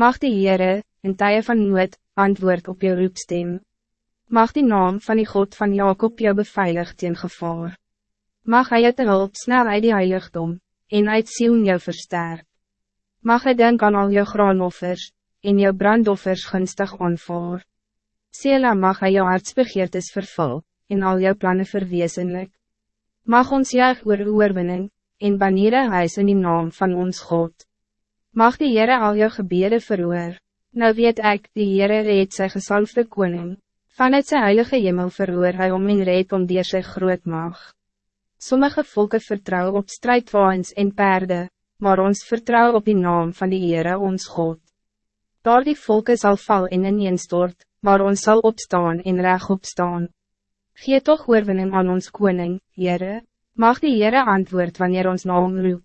Mag die Heere, in tye van nood, antwoord op jou roepstem. Mag die naam van die God van Jacob jou beveilig teen gevaar. Mag hy het hulp snel uit die heiligdom, en uit Sion jou versterk. Mag hy denk aan al jou graanoffers, en jou brandoffers gunstig aanvaar. Sela mag hy jou hartsbegeertes vervul, en al jou plannen verwezenlik. Mag ons juig oor oorwinning, en baniere huis in die naam van ons God. Mag die Heere al jou gebede verhoor, nou weet ik, die Heere reed sy gesalfde koning, vanuit sy heilige hemel verhoor hy om en reed om dier sy groot mag. Sommige volken vertrouwen op strijdwaans en paarden, maar ons vertrouwen op die naam van die Heere ons God. Daar die volken zal val in een instort, maar ons zal opstaan en reg opstaan. Gee toch oorwinning aan ons koning, Heere, mag die Heere antwoord wanneer ons naam roep.